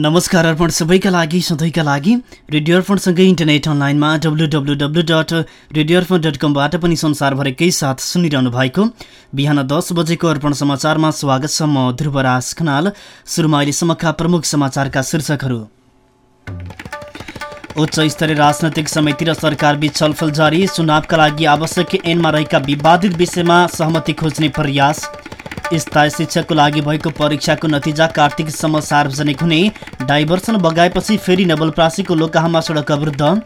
नमस्कार अर्पण सबैका लागि सधैँका लागि। रेडियो अर्पणसँगै इन्टरनेट अनलाइनमा W W W dot radio Arpan dot कमबाट पनि संसारभरिकै साथ सुनिरहनु भएको बिहान दस बजेको अर्पण समाचारमा स्वागत छ म ध्रुवराज खनाल। सुरुमा अहिलेसम्मका प्रमुख समाचारका शीर्षकहरू। उच्च स्तरीय राजनैतिक समिति र सरकारबीच छलफल जारी चुनावका लागि आवश्यक ऐनमा रहेका विवादित विषयमा सहमति खोज्ने प्रयास। स्थायी शिक्षकको लागि भएको परीक्षाको नतिजा कार्तिकसम्म सार्वजनिक हुने। डाइभर्सन बगाएपछि फेरि नवलप्रासीको लोकाहामा सडक अवरुद्ध।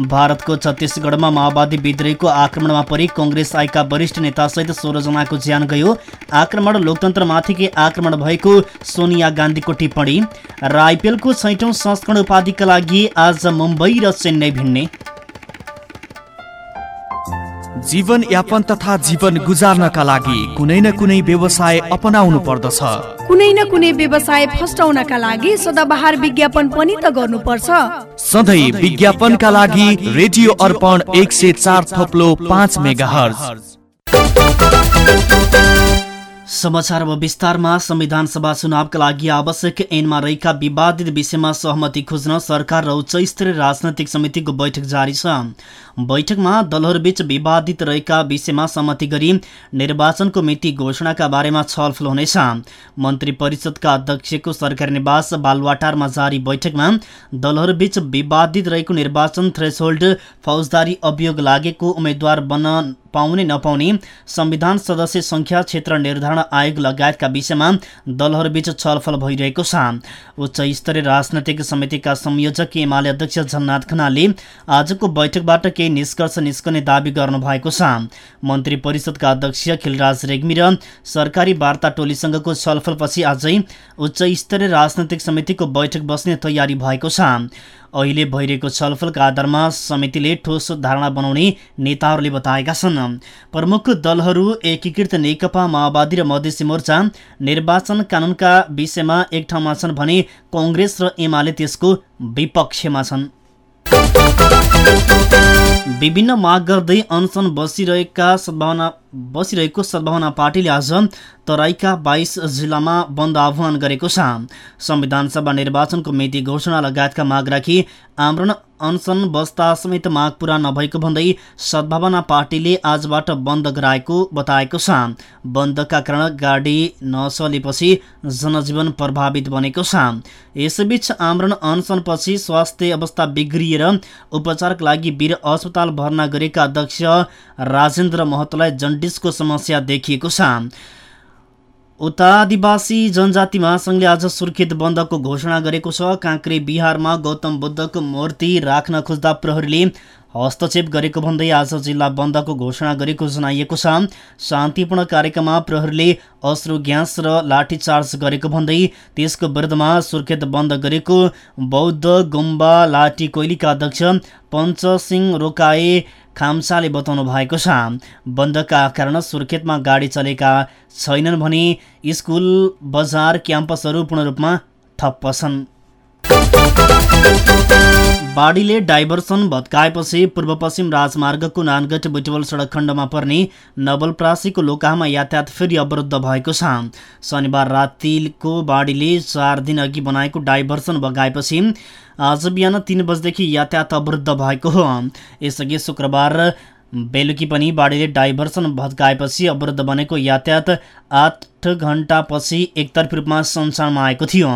भारतको छत्तिसगढमा माओवादी विद्रोहीको आक्रमणमा परि कङ्ग्रेस आएका वरिष्ठ नेतासहित सोह्रजनाको ज्यान गयो। आक्रमण लोकतन्त्रमाथिकै आक्रमण भएको सोनिया गान्धीको टिप्पणी। र आइपिएलको छैटौँ संस्करण उपाधिका लागि आज मुम्बई र चेन्नई भिड्ने। जीवन यापन तथा जीवन गुजार्नका लागि कुनै न कुनै व्यवसाय अपनाउनु पर्दछ। कुनै न कुनै व्यवसाय फस्टाउनका लागि सदाबहार विज्ञापन पनि त गर्नुपर्छ। सधैँ विज्ञापनका लागि रेडियो अर्पण एक सय चार थोप्लो पाँच मेगा समाचार अब विस्तारमा संविधान सभा चुनावका लागि आवश्यक ऐनमा रहेका विवादित विषयमा सहमति खोज्न सरकार र उच्च स्तरीय राजनैतिक समितिको बैठक जारी छ। बैठकमा दलहरूबीच विवादित रहेका विषयमा सहमति गरी निर्वाचनको मिति घोषणाका बारेमा छलफल हुनेछ। मन्त्री परिषदका अध्यक्षको सरकारी निवास बालवाटारमा जारी बैठकमा दलहरूबीच विवादित रहेको निर्वाचन थ्रेसहोल्ड फौजदारी अभियोग लागेको उम्मेद्वार बन्न पाउने नपाउने संविधान सदस्य संख्या क्षेत्र निर्धारण आयोग लगायतका विषयमा दलहरूबीच छलफल भइरहेको छ। उच्च स्तरीय राजनैतिक समितिका संयोजक एमाले अध्यक्ष झन्नाथ खनालले आजको बैठकबाट केही निष्कर्ष निस्कने दावी गर्नु भएको छ। मन्त्री परिषदका अध्यक्ष खिलराज रेग्मी र सरकारी वार्ता टोलीसँगको छलफलपछि आजै उच्च स्तरीय राजनैतिक समितिको बैठक बस्ने तयारी भएको छ। अहिले भइरहेको छलफलका आधारमा समितिले ठोस धारणा बनाउने नेताहरूले बताएका छन्। प्रमुख दलहरू एकीकृत नेकपा माओवादी र मधेसी मोर्चा निर्वाचन कानुनका विषयमा एक ठाउँमा छन् भने कङ्ग्रेस र एमाले त्यसको विपक्षमा छन्। विभिन्न माग गर्दै अनसन बसिरहेका सद्भावना बसिरहेको सद्भावना पार्टीले आज तराईका बाइस जिल्लामा बन्द आह्वान गरेको छ। संविधान सभा निर्वाचनको मिति घोषणा लगायतका माग राखी आमरण अनसन बस्दा समेत माग पुरा नभएको भन्दै सद्भावना पार्टीले आजबाट बन्द गराएको बताएको छ। बन्दका कारण गाडी नचलेपछि जनजीवन प्रभावित बनेको छ। यसैबीच आमरण अनसनपछि स्वास्थ्य अवस्था बिग्रिएर उपचारका लागि वीर अस्पताल भर्ना गरेका अध्यक्ष राजेन्द्र महतोलाई जन्डिसको समस्या देखिएको छ। उता आदिवासी जनजाति महासङ्घले आज सुर्खेत बन्दको घोषणा गरेको छ। काँक्रे बिहारमा गौतम बुद्धको मूर्ति राख्न खोज्दा प्रहरीले हस्तक्षेप गरेको भन्दै आज जिल्ला बन्दको घोषणा गरेको जनाइएको छ। शान्तिपूर्ण कार्यक्रममा प्रहरीले अश्रु ग्यास र लाठीचार्ज गरेको भन्दै त्यसको विरुद्धमा सुर्खेत बन्द गरेको बौद्ध गुम्बा लाठी कोइलीका अध्यक्ष पञ्चसिंह रोकाए खाम्साले बताउनु भएको छ बन्दका कारण सुर्खेतमा गाडी चलेका छैनन् भने स्कुल बजार क्याम्पसहरू पूर्ण रूपमा ठप्प छन्। बाढीले डाइभर्सन भत्काएपछि पूर्व पश्चिम राजमार्गको नानगढ बुटवल सडक खण्डमा पर्ने नवलप्रासीको लोकामा यातायात फेरि अवरुद्ध भएको छ। शनिबार रातिको बाढीले चार दिन अघि बनाएको डाइभर्सन बगाएपछि आज बिहान तिन बजेदेखि यातायात अवरुद्ध भएको हो। यसअघि शुक्रबार बेलुकी पनि बाढीले डाइभर्सन भत्काएपछि अवरुद्ध बनेको यातायात आठ घन्टापछि एकतर्फी रूपमा सञ्चारमा आएको थियो।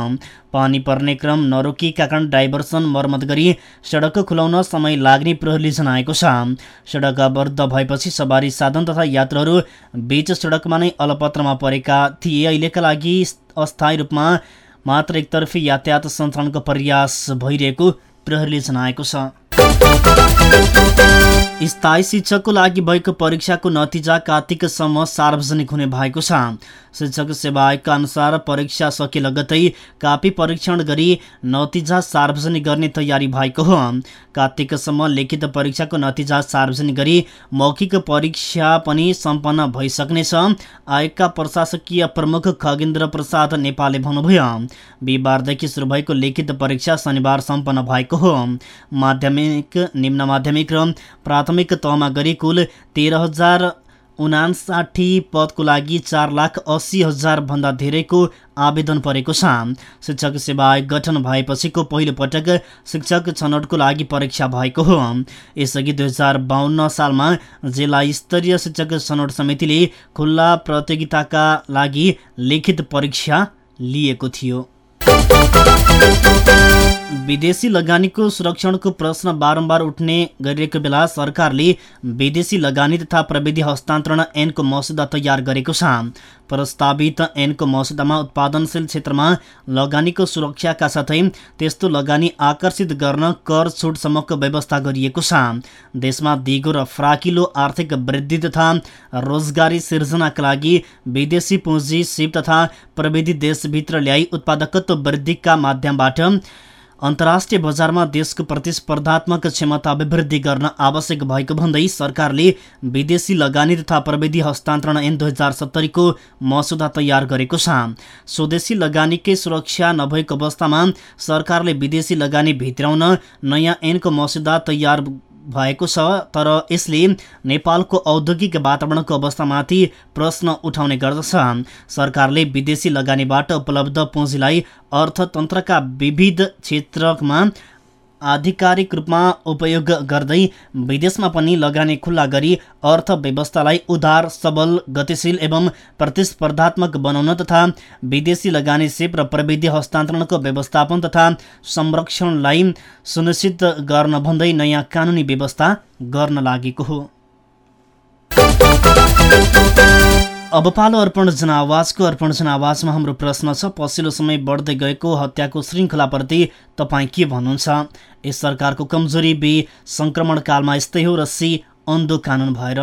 पानी पर्ने क्रम नरोकिएका कारण डाइभर्सन मर्मत गरी सडक खुलाउन समय लाग्ने प्रहरीले जनाएको छ। सडक अवरुद्ध भएपछि सवारी साधन तथा यात्रुहरू बीच सडकमा नै अलपत्रमा परेका थिए। अहिलेका लागि अस्थायी रूपमा मात्र एकतर्फी यातायात सञ्चालनको प्रयास भइरहेको प्रहरीले जनाएको छ। स्थायी शिक्षकको लागि भएको परीक्षाको नतिजा कार्तिकसम्म सार्वजनिक हुने भएको छ। शिक्षक सेवा आयोगका अनुसार परीक्षा सके लगतै कापी परीक्षण गरी नतिजा सार्वजनिक गर्ने तयारी भएको हो। कार्तिकसम्म लिखित परीक्षाको नतिजा सार्वजनिक गरी मौखिक परीक्षा पनि सम्पन्न भइसक्नेछ आयोगका प्रशासकीय प्रमुख खगेन्द्र प्रसाद नेपालले भन्नुभयो। बिहिबारदेखि सुरु भएको लिखित परीक्षा शनिबार सम्पन्न भएको हो। माध्यमिक निम्न माध्यमिक र प्राथमिक तहमा गरी कुल तेह्र हजार उनासाठी पदको लागि चार लाख अस्सी हजारभन्दा धेरैको आवेदन परेको छ। शिक्षक सेवा आयोग गठन भएपछिको पहिलो पटक शिक्षक छनौटको लागि परीक्षा भएको हो। यसअघि दुई हजार बाहन्न सालमा जिल्ला स्तरीय शिक्षक छनौट समितिले खुल्ला प्रतियोगिताका लागि लिखित परीक्षा लिएको थियो। विदेशी लगानीको सुरक्षणको प्रश्न बारम्बार उठ्ने गरिएको बेला सरकारले विदेशी लगानी तथा प्रविधि हस्तान्तरण ऐनको मसुदा तयार गरेको छ। प्रस्तावित ऐनको मसुदामा उत्पादनशील क्षेत्रमा लगानीको सुरक्षाका साथै त्यस्तो लगानी आकर्षित गर्न कर छुटसम्मको व्यवस्था गरिएको छ। देशमा दिगो र फ्राकिलो आर्थिक वृद्धि तथा रोजगारी सिर्जनाका लागि विदेशी पुँजी सिप तथा प्रविधि देशभित्र ल्याई उत्पादकत्व वृद्धिका माध्यमबाट अन्तर्राष्ट्रिय बजारमा देशको प्रतिस्पर्धात्मक क्षमता अभिवृद्धि गर्न आवश्यक भएको भन्दै सरकारले विदेशी लगानी तथा प्रविधि हस्तान्तरण ऐन दुई हजार सत्तरीको मसुदा तयार गरेको छ। स्वदेशी लगानीकै सुरक्षा नभएको अवस्थामा सरकारले विदेशी लगानी भित्राउन नयाँ ऐनको मसुदा तयार भएको छ तर यसले नेपालको औद्योगिक वातावरणको अवस्थामाथि प्रश्न उठाउने गर्दछ। सरकारले विदेशी लगानीबाट उपलब्ध पुँजीलाई अर्थतन्त्रका विविध क्षेत्रमा आधिकारिक रूपमा उपयोग गर्दै विदेशमा पनि लगानी खुल्ला गरी अर्थव्यवस्थालाई उदार सबल गतिशील एवं प्रतिस्पर्धात्मक बनाउन तथा विदेशी लगानी सेप र प्रविधि हस्तान्तरणको व्यवस्थापन तथा संरक्षणलाई सुनिश्चित गर्न भन्दै नयाँ कानुनी व्यवस्था गर्न लागेको हो। अब पालो अर्पण जनावाजको अर्पण जनावाजमा हाम्रो प्रश्न छ पछिल्लो समय बढ्दै गएको हत्याको श्रृङ्खलाप्रति तपाईँ के भन्नुहुन्छ? यस सरकारको कमजोरी बे सङ्क्रमणकालमा यस्तै हो र सी अन्धो कानुन भएर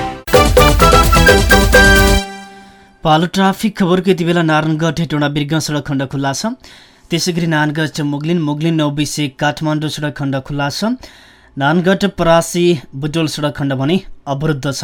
पालो ट्राफिक खबरको यति बेला नारायणगढ हेटौँडा बिर्ग सडक खण्ड खुल्ला छ त्यसै गरी नारायणगढ मुगलिन मुगलिन नौबिसे काठमाडौँ सडक खण्ड खुल्ला छ नारायणगढ परासी बुटोल सडक खण्ड भने अवरुद्ध छ।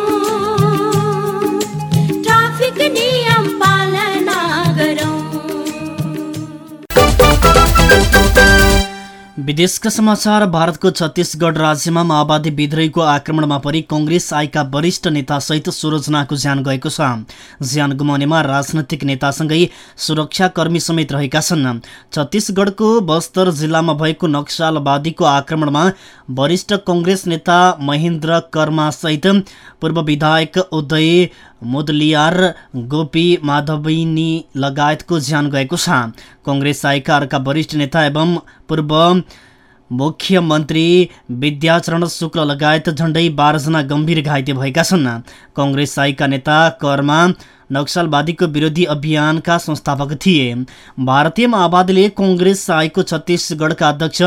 विदेशका समाचार भारतको छत्तिसगढ राज्यमा माओवादी विद्रोहीको आक्रमणमा परि कङ्ग्रेस आएका वरिष्ठ नेतासहित सोह्रजनाको ज्यान गएको छ। ज्यान गुमाउनेमा राजनैतिक नेतासँगै सुरक्षाकर्मी समेत रहेका छन्। छत्तिसगढको बस्तर जिल्लामा भएको नक्सलवादीको आक्रमणमा वरिष्ठ कङ्ग्रेस नेता महेन्द्र कर्मासहित पूर्व विधायक उदय मुदलियार गोपी माधविनी लगायतको ज्यान गएको छ। कङ्ग्रेस आएका अर्का वरिष्ठ नेता एवं पूर्व मुख्यमन्त्री विद्याचरण शुक्ल लगायत झण्डै बाह्रजना गम्भीर घाइते भएका छन्। कङ्ग्रेस आएका नेता कर्मा नक्सलवादीको विरोधी अभियानका संस्थापक थिए। भारतीय माओवादीले कङ्ग्रेस आएको छत्तिसगढका अध्यक्ष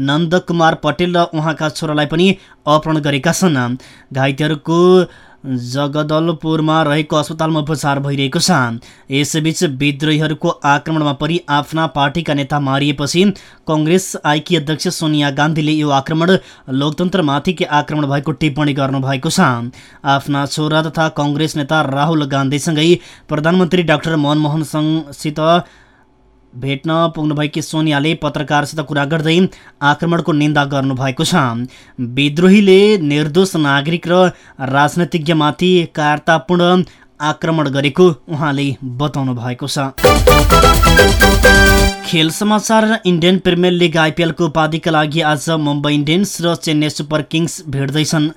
नन्दकुमार पटेल र उहाँका छोरालाई पनि अपहरण गरेका छन्। घाइतेहरूको जगदलपुरमा रहेको अस्पतालमा उपचार भइरहेको छ। यसबीच विद्रोहीहरूको आक्रमणमा परि आफ्ना पार्टीका नेता मारिएपछि कङ्ग्रेस आइकी अध्यक्ष सोनिया गान्धीले यो आक्रमण लोकतन्त्रमाथिकै आक्रमण भएको टिप्पणी गर्नुभएको छ। आफ्ना छोरा तथा कङ्ग्रेस नेता राहुल गान्धीसँगै प्रधानमन्त्री डाक्टर मनमोहन सिंहसित भेट्न पुग्नुभएकी सोनियाले पत्रकारसित कुरा गर्दै आक्रमणको निन्दा गर्नुभएको छ। विद्रोहीले निर्दोष नागरिक र राजनीतिज्ञमाथि कायरतापूर्ण आक्रमण गरेको उहाँले बताउनु भएको छ। खेल समाचार इन्डियन प्रिमियर लिग आइपिएलको उपाधिका लागि आज मुम्बई इन्डियन्स र चेन्नई सुपर किङ्स भेट्दैछन्।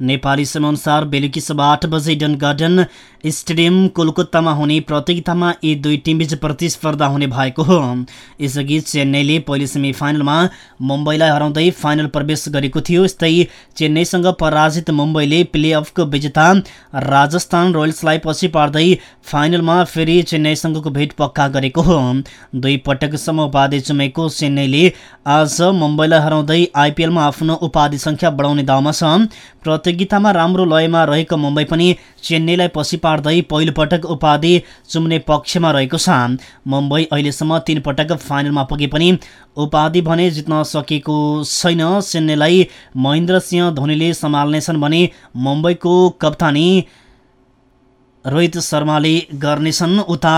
नेपाली समयअनुसार बेलुकी सभा आठ बजे इडन गार्डन स्टेडियम कोलकातामा हुने प्रतियोगितामा यी दुई टिमबीच प्रतिस्पर्धा हुने भएको हो। यसअघि चेन्नईले पहिले सेमी फाइनलमा मुम्बईलाई हराउँदै फाइनल प्रवेश गरेको थियो। यस्तै चेन्नईसँग पराजित मुम्बईले प्लेअफको विजेता राजस्थान रोयल्सलाई पछि पार्दै फाइनलमा फेरि चेन्नईसँगको भेट पक्का गरेको हो। दुई पटकसम्म उपाधि चुमेको चेन्नईले आज मुम्बईलाई हराउँदै आइपिएलमा आफ्नो उपाधि सङ्ख्या बढाउने दाउमा छ। प्रतियोगितामा राम्रो लयमा रहेको मुम्बई पनि चेन्नईलाई पछि पार्दै पहिलोपटक उपाधि चुम्ने पक्षमा रहेको छ। मुम्बई अहिलेसम्म तीन पटक फाइनलमा पुगे पनि उपाधि भने जित्न सकेको छैन। चेन्नईलाई महेन्द्र सिंह धोनीले सम्हाल्नेछन् भने मुम्बईको कप्तानी रोहित शर्माले गर्नेछन्। उता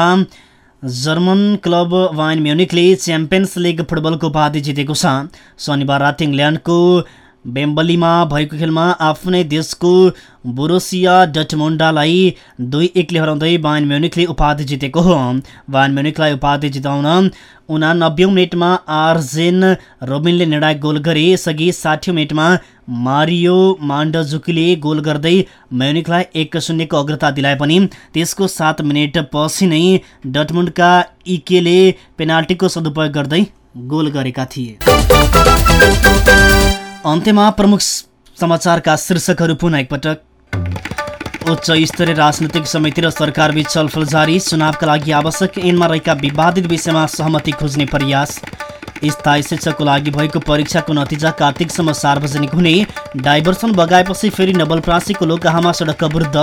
जर्मन क्लब वाइन म्युनिकले च्याम्पियन्स लिग फुटबलको उपाधि जितेको छ। शनिबार राति इङ्ल्यान्डको बेम्बलीमा भएको खेलमा आफ्नै देशको बोरोसिया डटमोन्डालाई दुई एकले हराउँदै बायन म्युनिकले उपाधि जितेको हो। बायन म्युनिकलाई उपाधि जिताउन उनानब्बे मिनटमा आर्जेन रोबिनले निर्णायक गोल गरे यसअघि साठी मिनटमा मारियो मान्डजुकीले गोल गर्दै म्युनिकलाई एक शून्यको अग्रता दिलाए पनि त्यसको सात मिनट पछि नै डटमुन्डका इकेले पेनाल्टीको सदुपयोग गर्दै गोल गरेका थिए। अन्त्यमा प्रमुख समाचारका शीर्षकहरू पुनः एकपटक। उच्च स्तरीय राजनैतिक समिति र सरकारबीच छलफल जारी। चुनावका लागि आवश्यक ऐनमा रहेका विवादित विषयमा सहमति खोज्ने प्रयास। स्थायी शिक्षाको लागि भएको परीक्षाको नतिजा कार्तिकसम्म सार्वजनिक हुने। डाइभर्सन बगाएपछि फेरि नवलप्रासीको लोकहामा सडक अवरुद्ध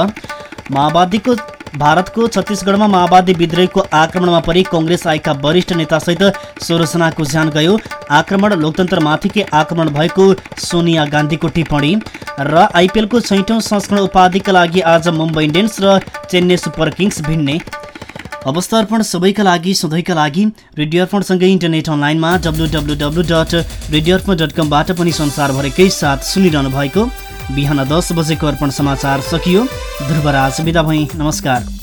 माओवादीको भारतको छत्तिसगढमा माओवादी विद्रोहीको आक्रमणमा परि कङ्ग्रेस आएका वरिष्ठ नेतासहित सोह्रजनाको ज्यान गयो। आक्रमण लोकतन्त्रमाथिकै आक्रमण भएको सोनिया गान्धीको टिप्पणी। र आइपिएलको छैठौँ संस्करण उपाधिका लागि आज मुम्बई इन्डियन्स र चेन्नई सुपर किङ्स भिन्ने। अवस्था अर्पण सबैका लागि सधैँका लागि। रेडियो अर्पणसँगै इन्टरनेट अनलाइनमा W W W dot radio Arpan dot कमबाट पनि संसारभरिकै साथ सुनिरहनु भएको। बिहान दस बजेको अर्पण समाचार सकियो। ध्रुवराज बिदा भई। नमस्कार।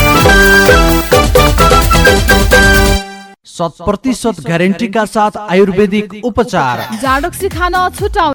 शत प्रतिशत ग्यारेन्टीका साथ आयुर्वेदिक उपचार। जाडोक्सी खान छुटाउ